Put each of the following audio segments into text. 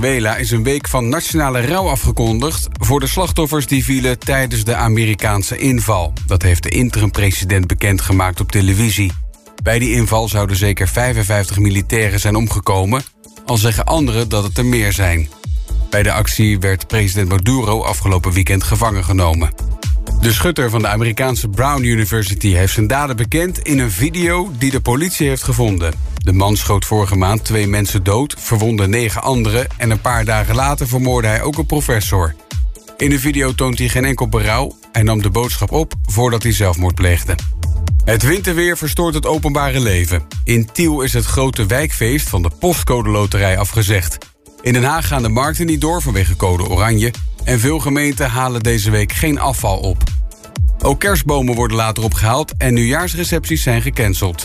Venezuela is een week van nationale rouw afgekondigd voor de slachtoffers die vielen tijdens de Amerikaanse inval. Dat heeft de interim-president bekendgemaakt op televisie. Bij die inval zouden zeker 55 militairen zijn omgekomen, al zeggen anderen dat het er meer zijn. Bij de actie werd president Maduro afgelopen weekend gevangen genomen. De schutter van de Amerikaanse Brown University heeft zijn daden bekend in een video die de politie heeft gevonden. De man schoot vorige maand twee mensen dood, verwondde negen anderen en een paar dagen later vermoordde hij ook een professor. In de video toont hij geen enkel berouw. Hij nam de boodschap op voordat hij zelfmoord pleegde. Het winterweer verstoort het openbare leven. In Tiel is het grote wijkfeest van de Postcode Loterij afgezegd. In Den Haag gaan de markten niet door vanwege code oranje... en veel gemeenten halen deze week geen afval op. Ook kerstbomen worden later opgehaald en nieuwjaarsrecepties zijn gecanceld.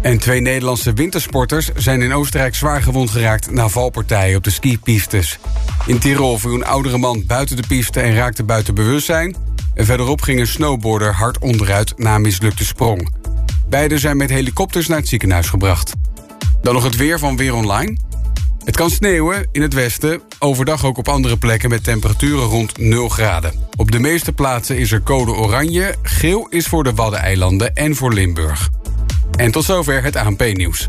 En twee Nederlandse wintersporters zijn in Oostenrijk zwaar gewond geraakt na valpartijen op de skipistes. In Tirol viel een oudere man buiten de piste en raakte buiten bewustzijn. En verderop ging een snowboarder hard onderuit na mislukte sprong. Beiden zijn met helikopters naar het ziekenhuis gebracht. Dan nog het weer van Weer Online. Het kan sneeuwen in het westen, overdag ook op andere plekken met temperaturen rond 0 graden. Op de meeste plaatsen is er code oranje, geel is voor de Waddeneilanden en voor Limburg. En tot zover het ANP-nieuws.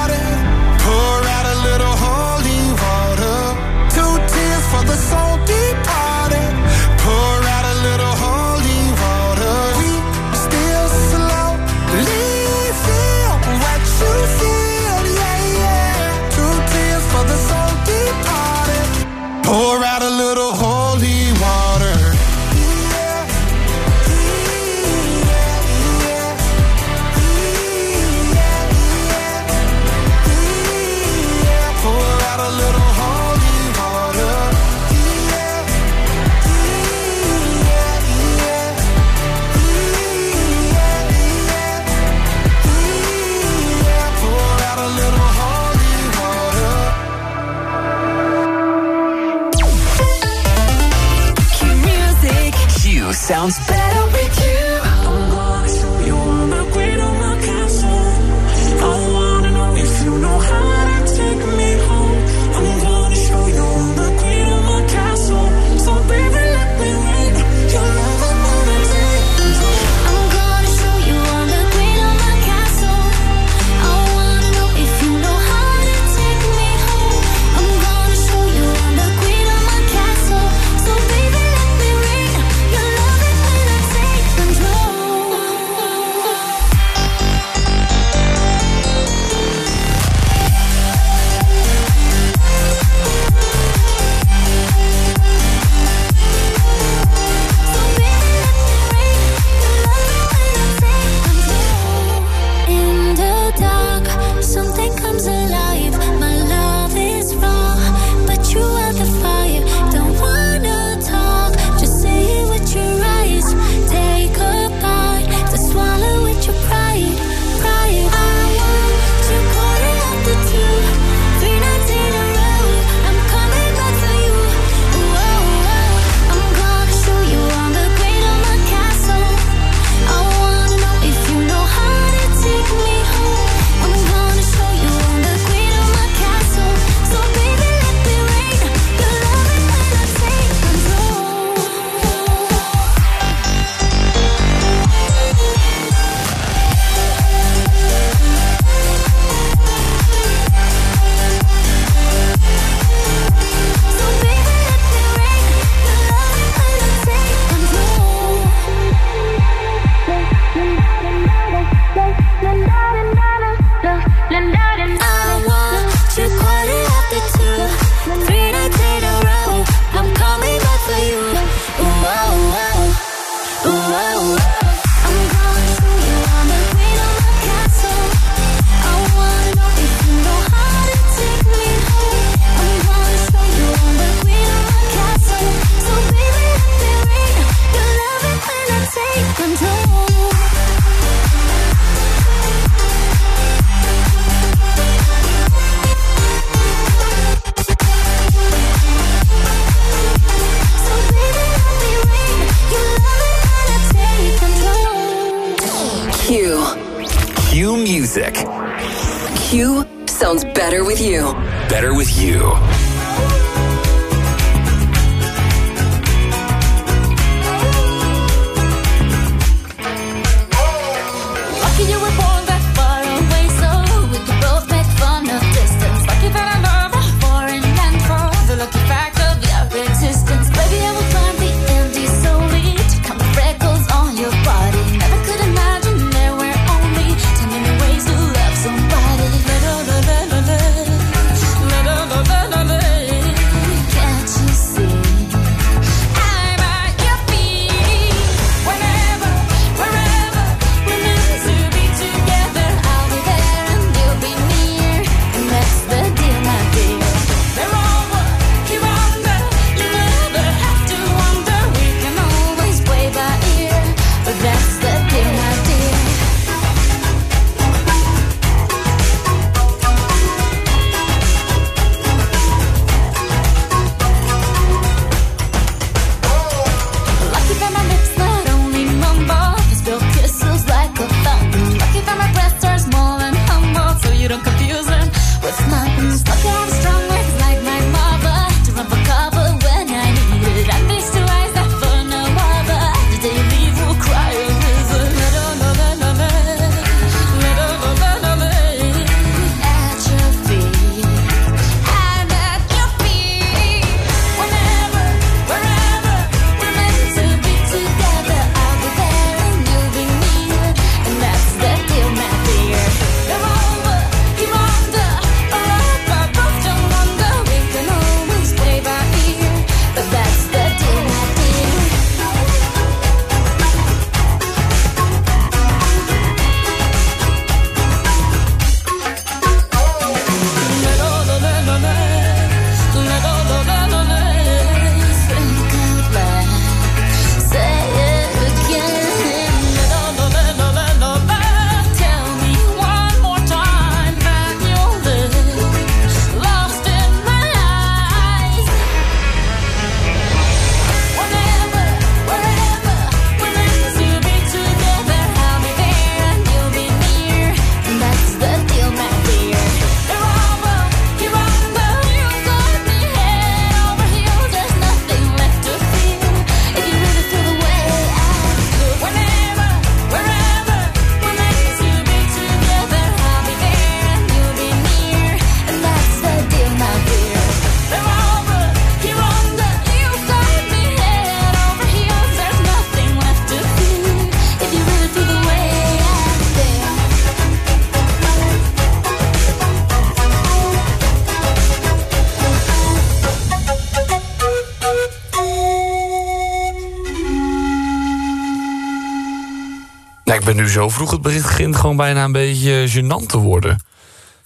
nu zo vroeg. Het begint gewoon bijna een beetje gênant te worden.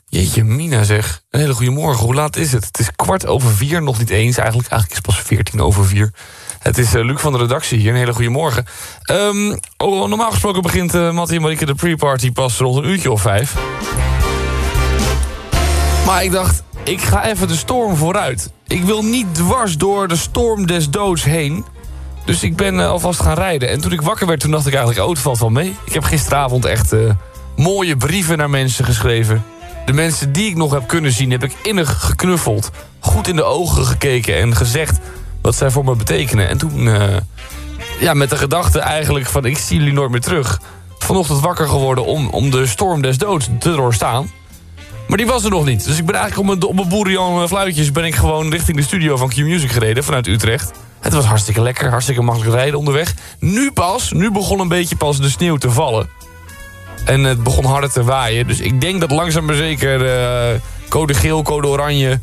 Jeetje, Mina zeg. Een hele goede morgen. Hoe laat is het? Het is kwart over vier, nog niet eens eigenlijk. Eigenlijk is het pas veertien over vier. Het is uh, Luc van de redactie hier. Een hele goede morgen. Oh, normaal gesproken begint uh, en Marieke de pre-party pas rond een uurtje of vijf. Maar ik dacht, ik ga even de storm vooruit. Ik wil niet dwars door de storm des doods heen. Dus ik ben uh, alvast gaan rijden. En toen ik wakker werd, toen dacht ik eigenlijk, oh, het valt wel mee. Ik heb gisteravond echt uh, mooie brieven naar mensen geschreven. De mensen die ik nog heb kunnen zien, heb ik innig geknuffeld. Goed in de ogen gekeken en gezegd wat zij voor me betekenen. En toen, uh, ja, met de gedachte eigenlijk van, ik zie jullie nooit meer terug. Vanochtend wakker geworden om, om de storm des doods te doorstaan. Maar die was er nog niet. Dus ik ben eigenlijk op mijn, op mijn boerian fluitjes... ben ik gewoon richting de studio van Q-Music gereden vanuit Utrecht. Het was hartstikke lekker, hartstikke makkelijk rijden onderweg. Nu pas, nu begon een beetje pas de sneeuw te vallen. En het begon harder te waaien. Dus ik denk dat langzaam maar zeker uh, code geel, code oranje,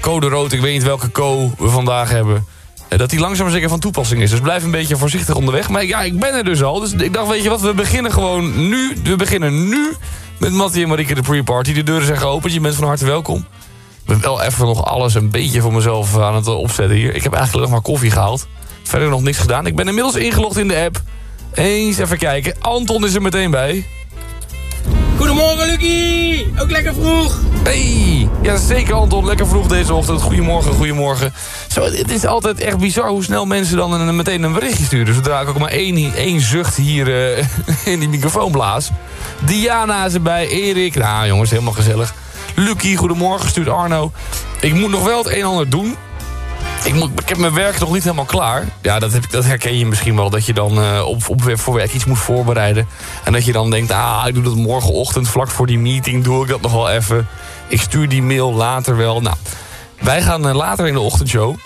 code rood... ik weet niet welke co we vandaag hebben... dat die langzaam maar zeker van toepassing is. Dus blijf een beetje voorzichtig onderweg. Maar ja, ik ben er dus al. Dus ik dacht, weet je wat, we beginnen gewoon nu. We beginnen nu met Mattie en Marieke de pre-party. De deuren zijn geopend, je bent van harte welkom. Ik ben wel even nog alles een beetje voor mezelf aan het opzetten hier. Ik heb eigenlijk nog maar koffie gehaald. Verder nog niks gedaan. Ik ben inmiddels ingelogd in de app. Eens even kijken. Anton is er meteen bij. Goedemorgen, Lucky! Ook lekker vroeg! Hey! Ja, zeker Anton. Lekker vroeg deze ochtend. Goedemorgen, goedemorgen. Zo, het is altijd echt bizar hoe snel mensen dan een, meteen een berichtje sturen. Zodra ik ook maar één, één zucht hier uh, in die microfoon blaas. Diana is erbij, Erik. Nou jongens, helemaal gezellig. Lucky, goedemorgen, stuurt Arno. Ik moet nog wel het een en ander doen. Ik, moet, ik heb mijn werk nog niet helemaal klaar. Ja, dat, heb, dat herken je misschien wel. Dat je dan uh, op, op, voor werk iets moet voorbereiden. En dat je dan denkt, ah, ik doe dat morgenochtend vlak voor die meeting. Doe ik dat nog wel even. Ik stuur die mail later wel. Nou, wij gaan uh, later in de ochtendshow...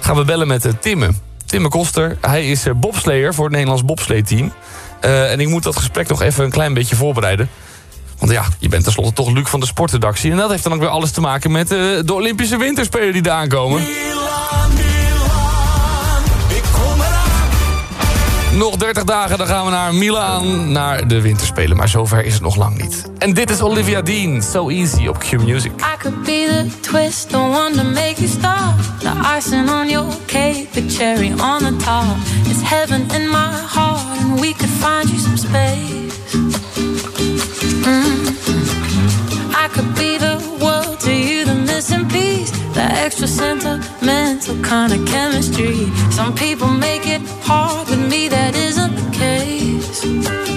gaan we bellen met uh, Timme. Timme Koster. Hij is bobslayer voor het Nederlands bobsleeteam. en ik moet dat gesprek nog even een klein beetje voorbereiden. Want ja, je bent tenslotte toch Luc van de sportredactie. En dat heeft dan ook weer alles te maken met uh, de Olympische Winterspelen die eraan komen. Nog 30 dagen, dan gaan we naar Milaan, naar de Winterspelen. Maar zover is het nog lang niet. En dit is Olivia Dean, So Easy op Q Music. I could be the twist, the one to make you stop. The icing on your cake, the cherry on the top. It's heaven in my heart, we could find you some space. Mm. I could be the world to you, the missing piece, the extra sentimental kind of chemistry. Some people make it hard, with me that isn't the case.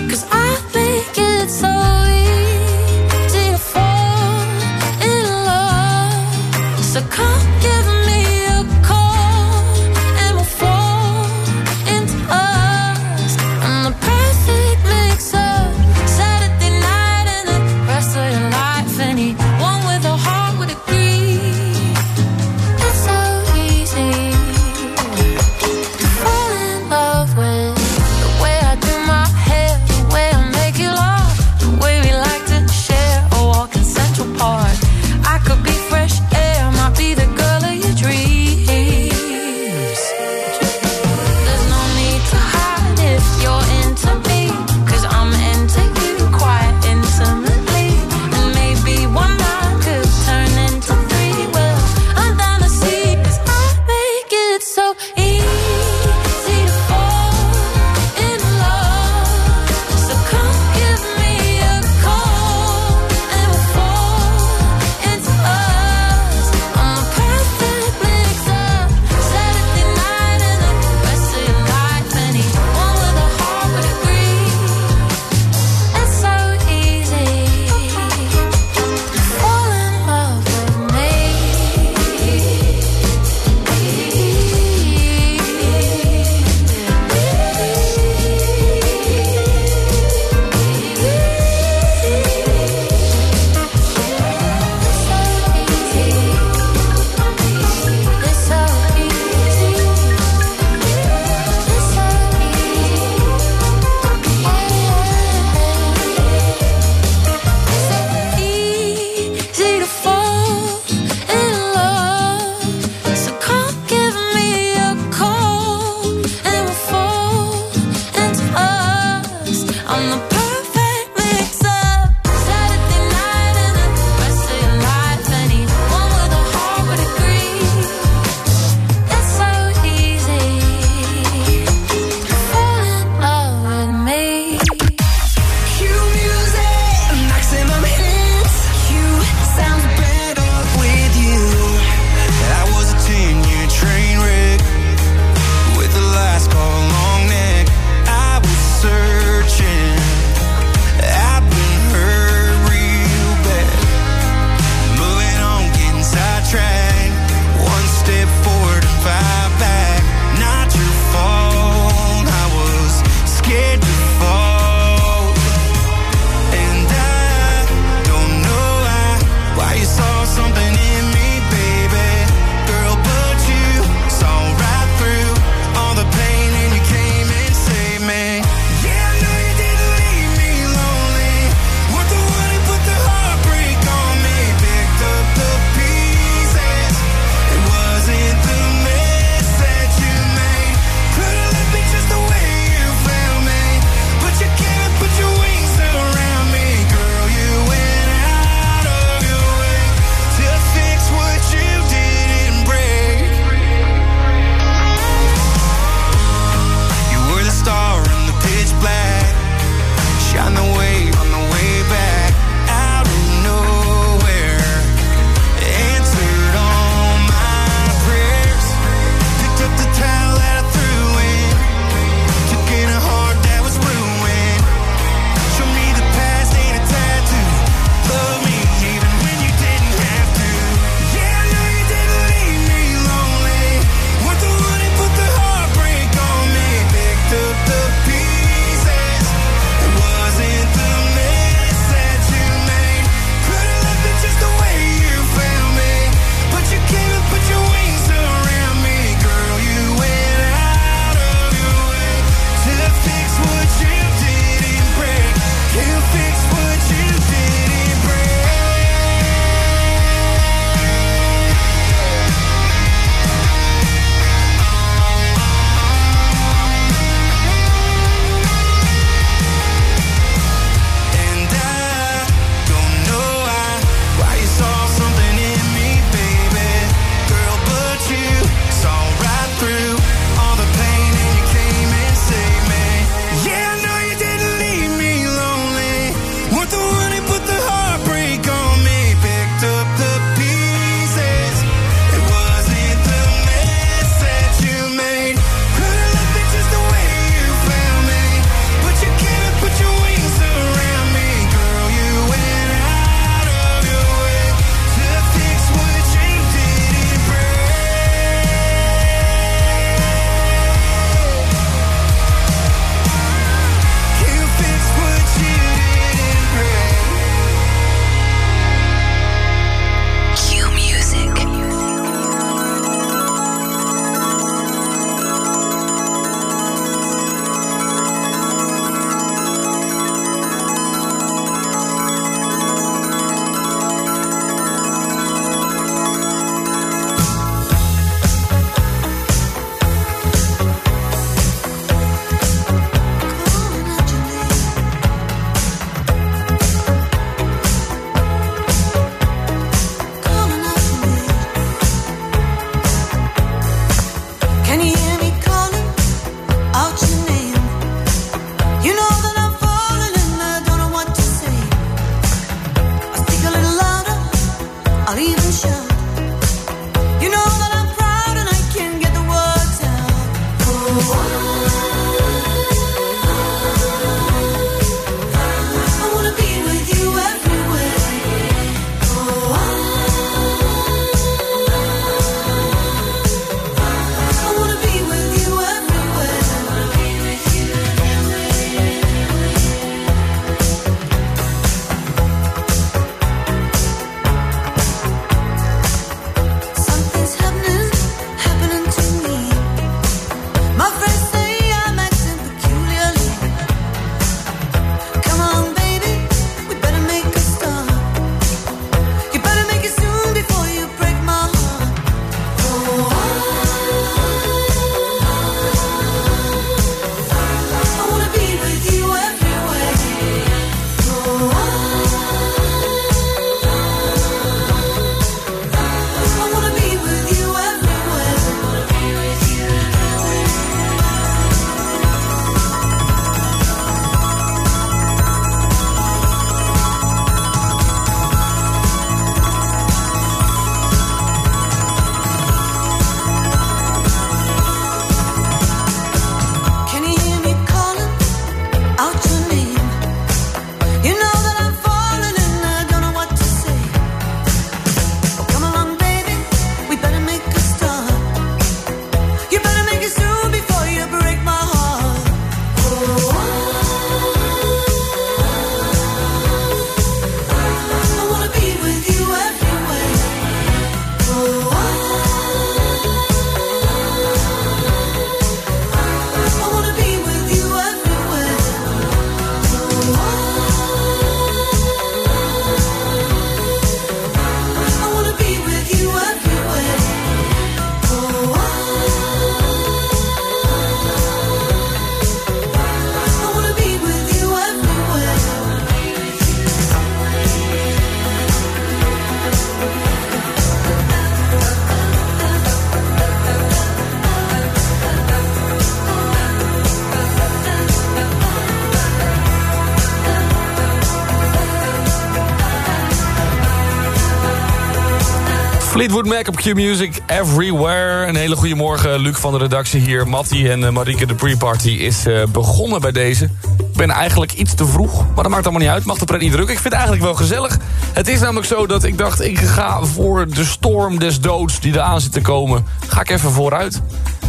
Fleetwood Mac op Q-Music, everywhere. Een hele goede morgen, Luc van de redactie hier. Mattie en uh, Marieke, de pre-party, is uh, begonnen bij deze. Ik ben eigenlijk iets te vroeg, maar dat maakt allemaal niet uit. Mag de pret niet drukken. Ik vind het eigenlijk wel gezellig. Het is namelijk zo dat ik dacht, ik ga voor de storm des doods die eraan zit te komen. Ga ik even vooruit.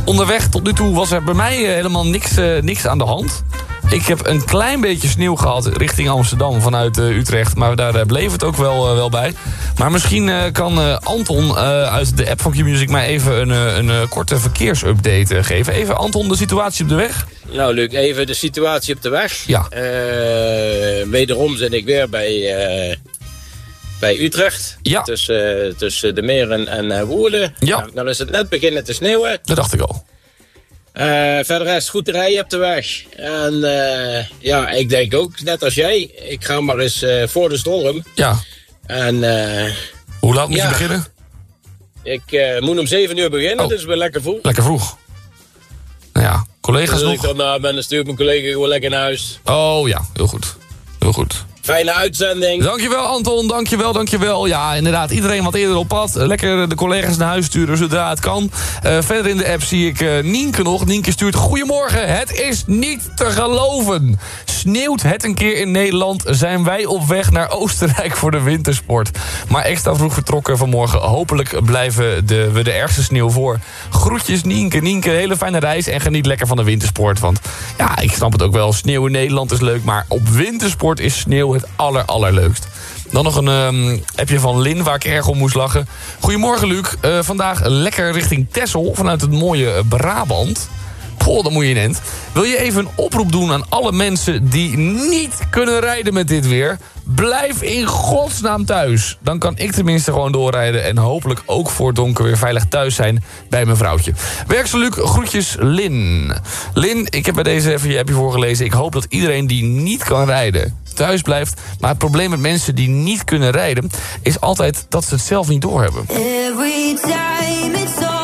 Onderweg tot nu toe was er bij mij uh, helemaal niks, niks aan de hand. Ik heb een klein beetje sneeuw gehad richting Amsterdam vanuit uh, Utrecht. Maar daar uh, bleef het ook wel, uh, wel bij. Maar misschien kan Anton uit de app van Q-Music... mij even een, een korte verkeersupdate geven. Even Anton, de situatie op de weg. Nou Luc, even de situatie op de weg. Ja. wederom zit ik weer bij, bij Utrecht. Ja. Tussen, tussen de meren en Woerden. Ja. Nou, dan is het net beginnen te sneeuwen. Dat dacht ik al. Uh, verder is het goed te rijden op de weg. En uh, ja, ik denk ook, net als jij, ik ga maar eens uh, voor de storm. Ja. En, Hoe laat moet ja, je beginnen? Ik moet om 7 uur beginnen, oh. dus ben lekker vroeg. Lekker vroeg. Nou ja, collega's dus nog? Als ik ben, dan stuur ik mijn collega gewoon lekker naar huis. Oh ja, heel goed. Heel goed. Fijne uitzending. Dankjewel Anton, dankjewel, dankjewel. Ja, inderdaad, iedereen wat eerder op pad. Lekker de collega's naar huis sturen zodra het kan. Uh, verder in de app zie ik uh, Nienke nog. Nienke stuurt, goedemorgen, het is niet te geloven. Sneeuwt het een keer in Nederland, zijn wij op weg naar Oostenrijk voor de wintersport. Maar extra vroeg vertrokken vanmorgen. Hopelijk blijven de, we de ergste sneeuw voor. Groetjes Nienke, Nienke, hele fijne reis en geniet lekker van de wintersport. Want ja, ik snap het ook wel, sneeuw in Nederland is leuk, maar op wintersport is sneeuw het aller, allerleukst. Dan nog een um, appje van Lin, waar ik erg om moest lachen. Goedemorgen, Luc. Uh, vandaag lekker richting Texel vanuit het mooie Brabant. Poh, dan moet je in end. Wil je even een oproep doen aan alle mensen die niet kunnen rijden met dit weer? Blijf in godsnaam thuis. Dan kan ik tenminste gewoon doorrijden... en hopelijk ook voor donker weer veilig thuis zijn bij mijn vrouwtje. Werkse Luc, groetjes Lin. Lin, ik heb bij deze even je voorgelezen. Ik hoop dat iedereen die niet kan rijden thuis blijft. Maar het probleem met mensen die niet kunnen rijden... is altijd dat ze het zelf niet doorhebben. Every time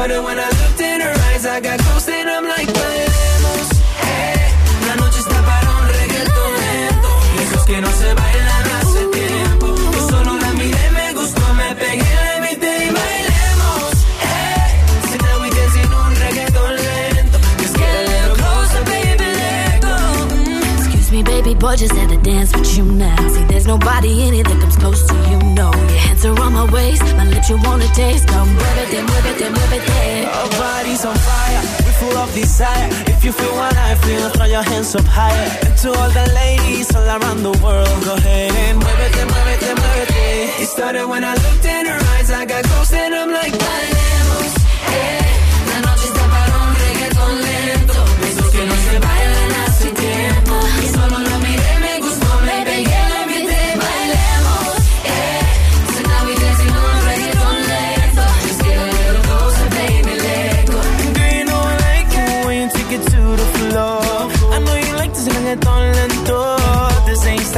started when I looked in her eyes. I got close and I'm like, bailemos. Hey, eh. la noche está para un reggaetón lento. Esos que no se bailan hace tiempo. Yo solo la miré, me gustó, me pegué, invité y. Hey, eh. dancing un reggaetón lento. Just get a little closer, baby, let go. Excuse me, baby boy, just had to dance with you now. There's nobody in it that comes close to you, no. Your hands are on my waist, my lips you wanna taste. Come muévete, muévete, muévete. Our bodies on fire, we full of desire. If you feel what I feel, throw your hands up higher. And to all the ladies all around the world, go ahead and muévete, muévete, muévete. It then move it. It started when I looked in her eyes, I got close and I'm like, bailemos. Hey,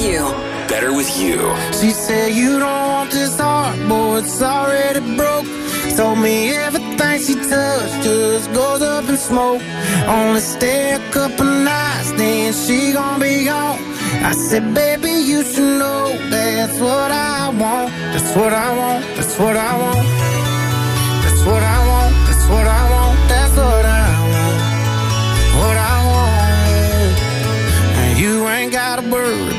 with you. Better with you. She said you don't want this heart, boy, it's already broke. Told me everything she touched just goes up in smoke. Only stay a couple nights, then she gon' be gone. I said, baby, you should know that's what I want. That's what I want. That's what I want. That's what I want.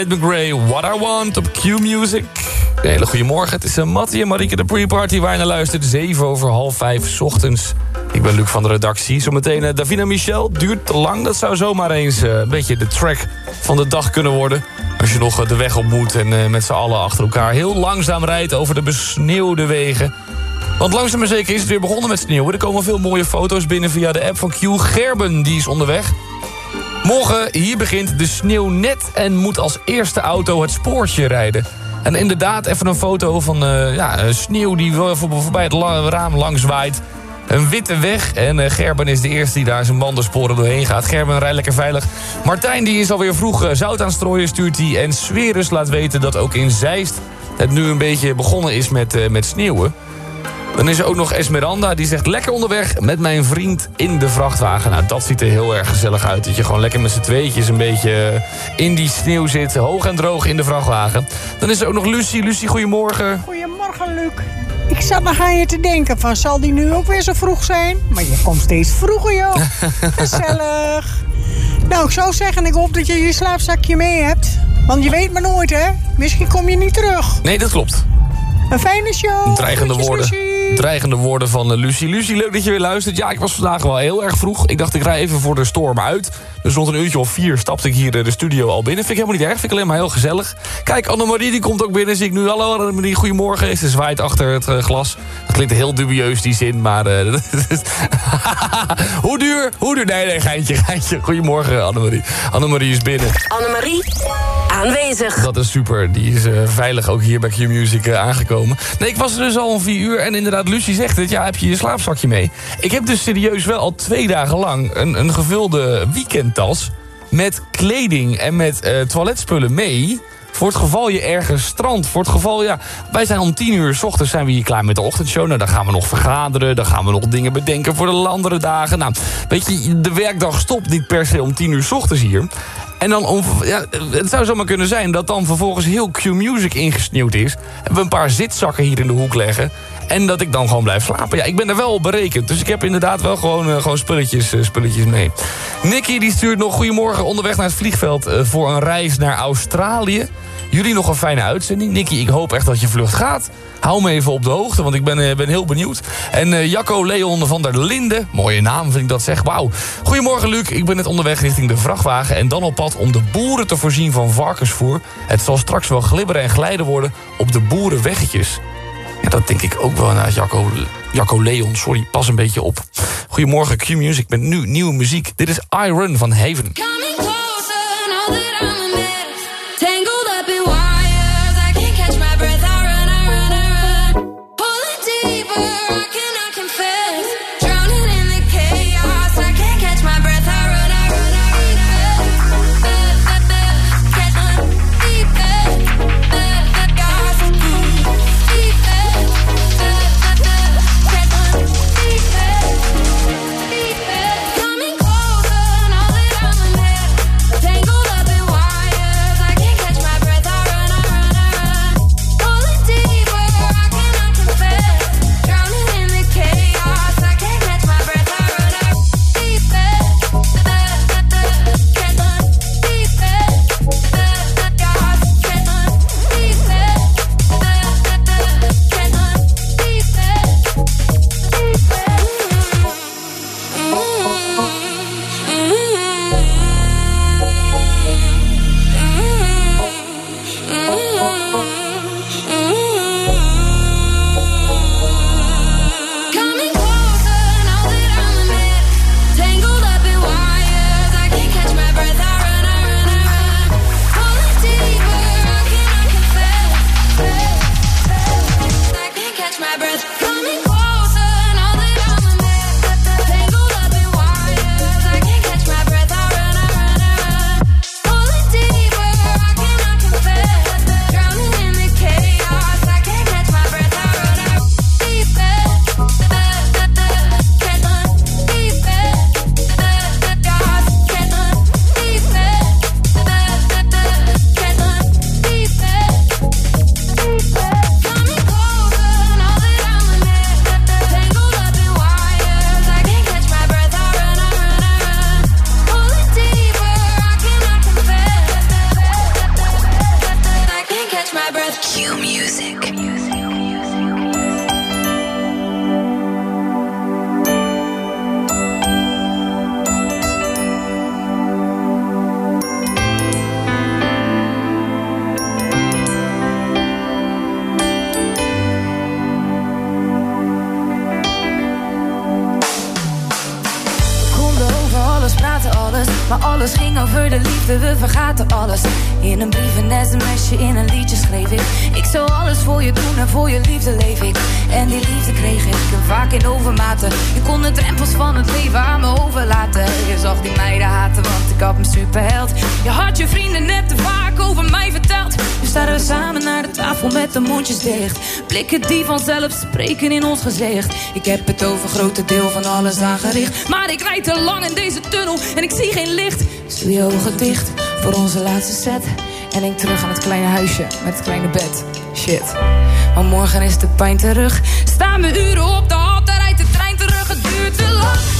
Ted McRae, What I Want op Q-Music. Een hele goede morgen. Het is uh, Mattie en Marieke de pre-party waar je naar luistert. 7 over half 5 's ochtends. Ik ben Luc van de redactie. Zometeen uh, Davina Michel. Duurt te lang. Dat zou zomaar eens uh, een beetje de track van de dag kunnen worden. Als je nog de weg op moet en met z'n allen achter elkaar heel langzaam rijdt over de besneeuwde wegen. Want langzaam maar zeker is het weer begonnen met sneeuwen. Er komen veel mooie foto's binnen via de app van Q. Gerben, die is onderweg. Morgen, hier begint de sneeuw net en moet als eerste auto het spoortje rijden. En inderdaad, even een foto van uh, ja, sneeuw die voor, voorbij het raam langs waait. Een witte weg en uh, Gerben is de eerste die daar zijn bandensporen doorheen gaat. Gerben rijdt lekker veilig. Martijn die is alweer vroeg uh, zout aan strooien stuurt hij. En Swerus laat weten dat ook in Zeist het nu een beetje begonnen is met, met sneeuwen. Dan is er ook nog Esmeralda, die zegt lekker onderweg met mijn vriend in de vrachtwagen. Nou, dat ziet er heel erg gezellig uit. Dat je gewoon lekker met z'n tweetjes een beetje in die sneeuw zit. Hoog en droog in de vrachtwagen. Dan is er ook nog Lucie. Lucie, goedemorgen. Goedemorgen, Luc. Ik zat nog aan je te denken van, zal die nu ook weer zo vroeg zijn? Maar je komt steeds vroeger, joh. Gezellig. Nou, ik zou zeggen, ik hoop dat je je slaapzakje mee hebt. Want je weet maar nooit, hè? Misschien kom je niet terug. Nee, dat klopt. Een fijne show. Dreigende Groetjes, woorden. Lucie. Dreigende woorden van uh, Lucie. Lucie, leuk dat je weer luistert. Ja, ik was vandaag wel heel erg vroeg. Ik dacht, ik rij even voor de storm uit. Dus rond een uurtje of vier stapte ik hier de studio al binnen. Vind ik helemaal niet erg. Vind ik alleen maar heel gezellig. Kijk, Annemarie die komt ook binnen. Zie ik nu. Hallo Annemarie, goedemorgen. Ze zwaait achter het uh, glas. Dat klinkt heel dubieus, die zin. Maar uh, hoe duur? Hoe duur? Nee, nee, geintje, geintje. Goedemorgen, Annemarie. Annemarie is binnen. Annemarie, aanwezig. Dat is super. Die is uh, veilig ook hier bij Q-Music aangekomen. Nee, ik was er dus al om vier uur. En inderdaad, Lucie zegt het. Ja, heb je je slaapzakje mee? Ik heb dus serieus wel al twee dagen lang... een, een gevulde weekendtas met kleding en met uh, toiletspullen mee... Voor het geval je ergens strandt. Voor het geval, ja, wij zijn om tien uur s ochtends zijn we hier klaar met de ochtendshow. Nou, dan gaan we nog vergaderen. Dan gaan we nog dingen bedenken voor de andere dagen. Nou, weet je, de werkdag stopt niet per se om tien uur s ochtends hier. En dan, om, ja, het zou zomaar kunnen zijn dat dan vervolgens heel Q-Music ingesneeuwd is. En we een paar zitzakken hier in de hoek leggen. En dat ik dan gewoon blijf slapen. Ja, ik ben er wel op berekend. Dus ik heb inderdaad wel gewoon, uh, gewoon spulletjes, uh, spulletjes mee. Nicky die stuurt nog goedemorgen onderweg naar het vliegveld... Uh, voor een reis naar Australië. Jullie nog een fijne uitzending. Nicky, ik hoop echt dat je vlucht gaat. Hou me even op de hoogte, want ik ben, ben heel benieuwd. En Jacco Leon van der Linden, mooie naam vind ik dat zeg. Wauw. Goedemorgen Luc, ik ben net onderweg richting de vrachtwagen... en dan op pad om de boeren te voorzien van varkensvoer. Het zal straks wel glibberen en glijden worden op de boerenweggetjes. Ja, dat denk ik ook wel naar Jacco, Jacco Leon. Sorry, pas een beetje op. Goedemorgen, Q-Music met nu nieuwe muziek. Dit is Iron van Haven. Had een superheld. Je had je vrienden net te vaak over mij verteld. Nu staan we samen naar de tafel met de mondjes dicht. Blikken die vanzelf spreken in ons gezicht. Ik heb het over grote deel van alles aangericht. Maar ik rijd te lang in deze tunnel en ik zie geen licht. Doe je ogen dicht voor onze laatste set. En denk terug aan het kleine huisje met het kleine bed. Shit. Maar morgen is de pijn terug. Staan we uren op de hal, daar rijdt de trein terug. Het duurt te lang.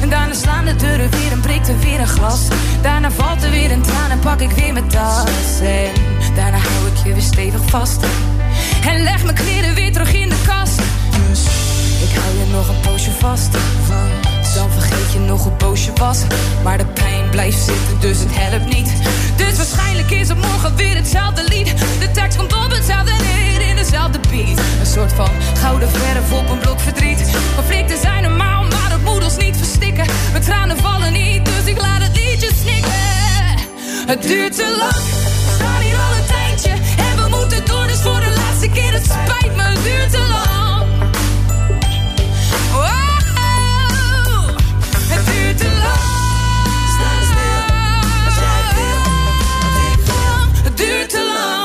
En daarna slaan de deuren weer en breekt er weer een glas. Daarna valt er weer een traan en pak ik weer mijn tas. En daarna hou ik je weer stevig vast. En leg mijn kleren weer terug in de kast. Dus ik hou je nog een poosje vast. Dan vergeet je nog hoe boos je was. Maar de pijn blijft zitten, dus het helpt niet. Dus waarschijnlijk is het morgen weer hetzelfde lied. De tekst komt op hetzelfde neer in dezelfde beat. Een soort van gouden verf op een blok verdriet. Conflicten zijn normaal, ons niet verstikken. Mijn tranen vallen niet, dus ik laat het liedje snikken. Het duurt te lang, we staan hier al een tijdje. En we moeten door, dus voor de laatste keer. Het spijt me, het duurt te lang. Wow, het duurt te lang. Sta stil, als jij wil. Het duurt te lang.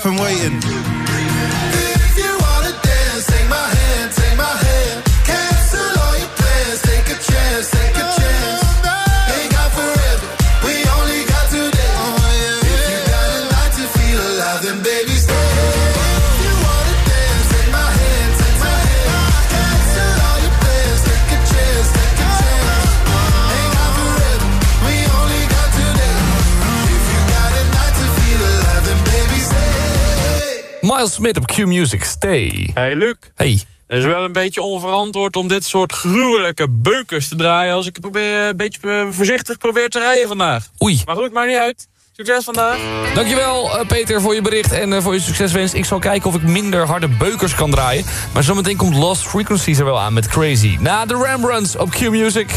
up and waiting. Smit op Q-Music. Stay. Hey Luc. Hey. Het is wel een beetje onverantwoord om dit soort gruwelijke beukers te draaien... als ik probeer, een beetje eh, voorzichtig probeer te rijden vandaag. Oei. Maar goed, maar niet uit. Succes vandaag. Dankjewel eh, Peter voor je bericht en eh, voor je succeswens. Ik zal kijken of ik minder harde beukers kan draaien. Maar zometeen komt Lost Frequencies er wel aan met Crazy. Na de Ramruns op Q-Music.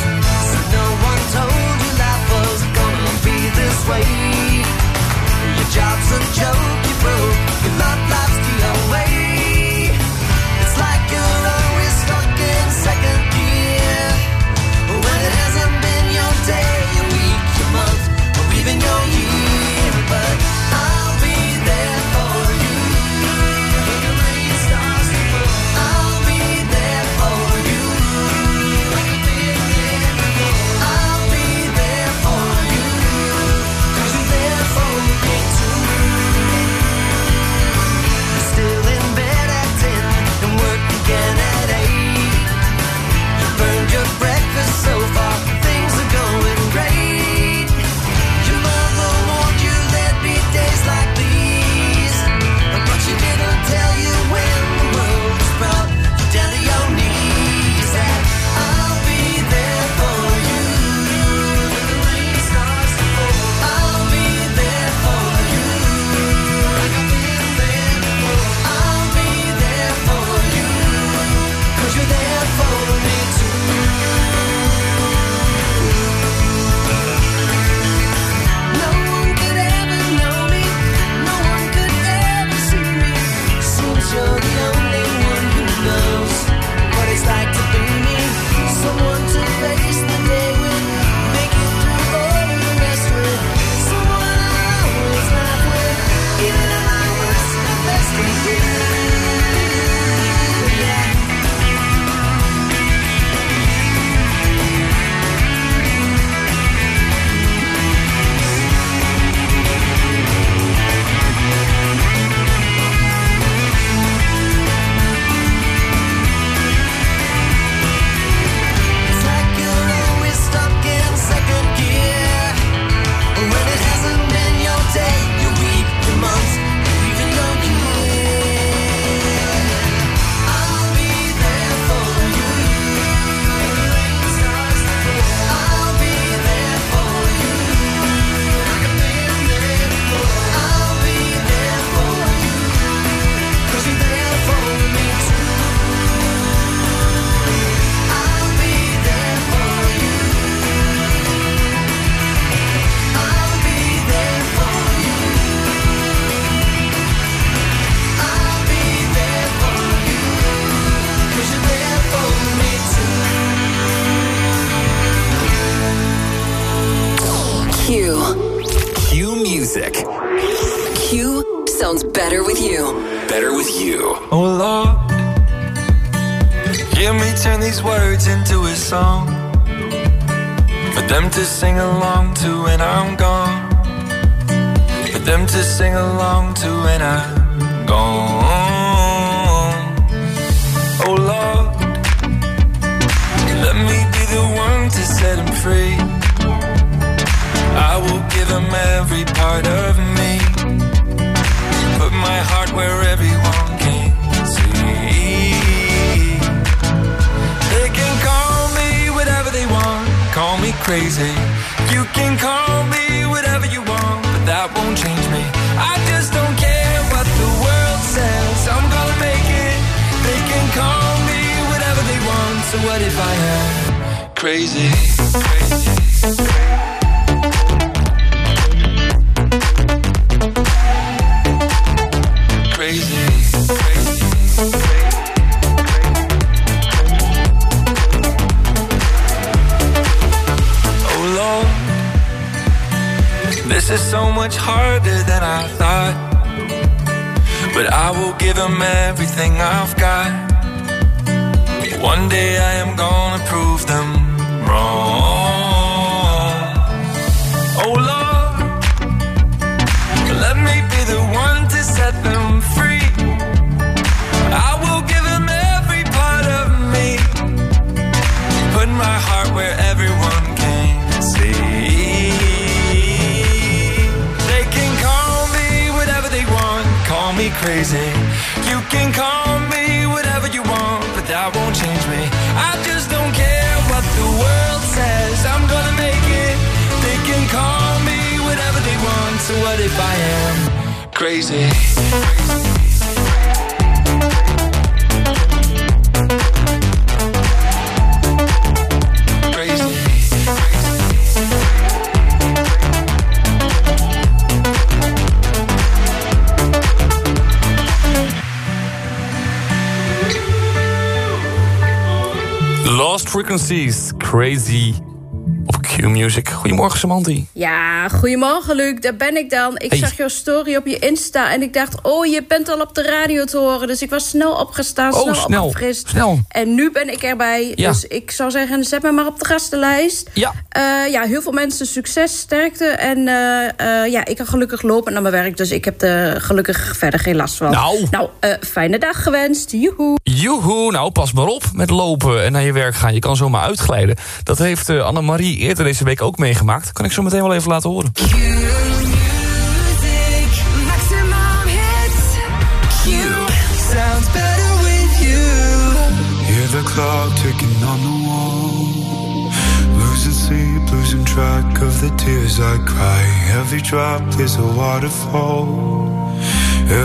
so much harder than I thought. But I will give them everything I've got. One day I am gonna prove them crazy? Lost Frequencies, Crazy op Q-Music. Goedemorgen, Samanti. Ja, goedemorgen Luc, daar ben ik dan. Ik Hey. zag jouw story op je Insta en ik dacht... oh, je bent al op de radio te horen. Dus ik was snel opgestaan, Oh, snel, snel, opgefrist. snel. En nu ben ik erbij. Ja. Dus ik zou zeggen, zet me maar op de gastenlijst. Ja. Eh, ja, heel veel mensen succes, sterkte. En eh, eh, ja, ik kan gelukkig lopen naar mijn werk. Dus ik heb er gelukkig verder geen last van. Nou. Nou, fijne dag gewenst. Joehoe. Joehoe, nou pas maar op met lopen en naar je werk gaan. Je kan zomaar uitglijden. Dat heeft eh, Annemarie eerder deze week ook meegemaakt. Kan ik zo meteen wel even laten horen. Maximum hits. Q sounds better with you. Hear the clock ticking on the wall. Losing sleep, losing track of the tears I cry. Every drop is a waterfall.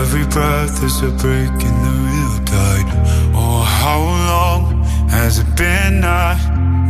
Every breath is a break in the real tide. Oh, how long has it been? I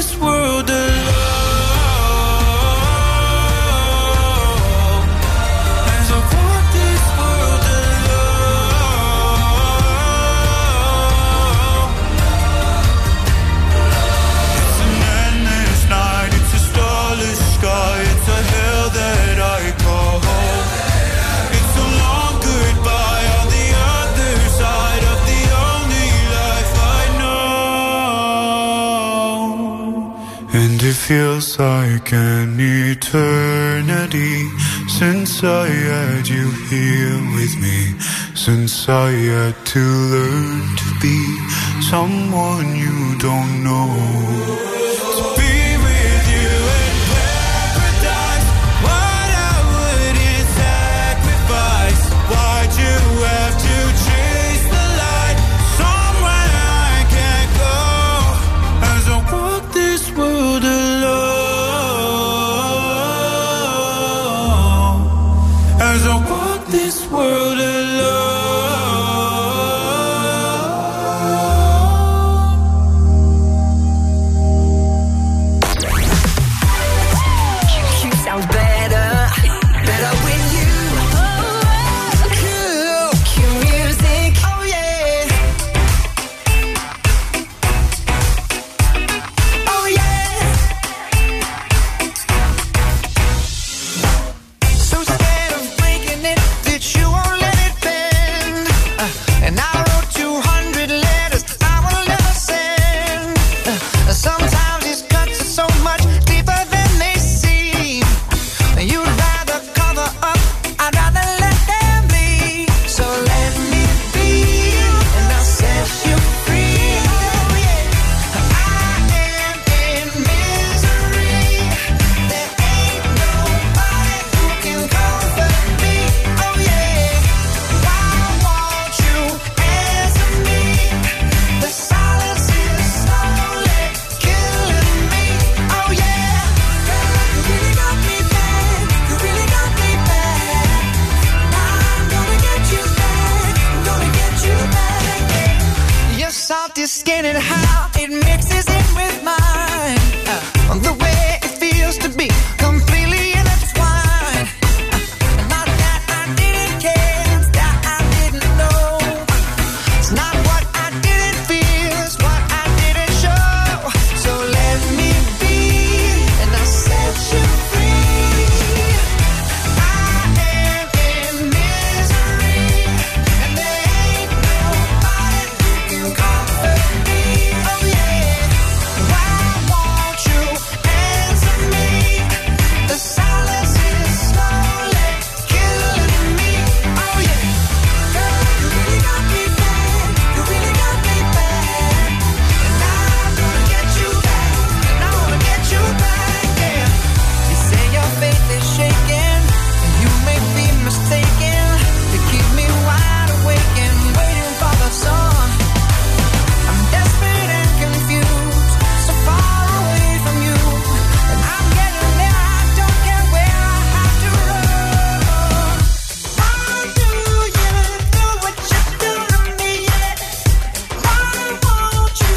this world to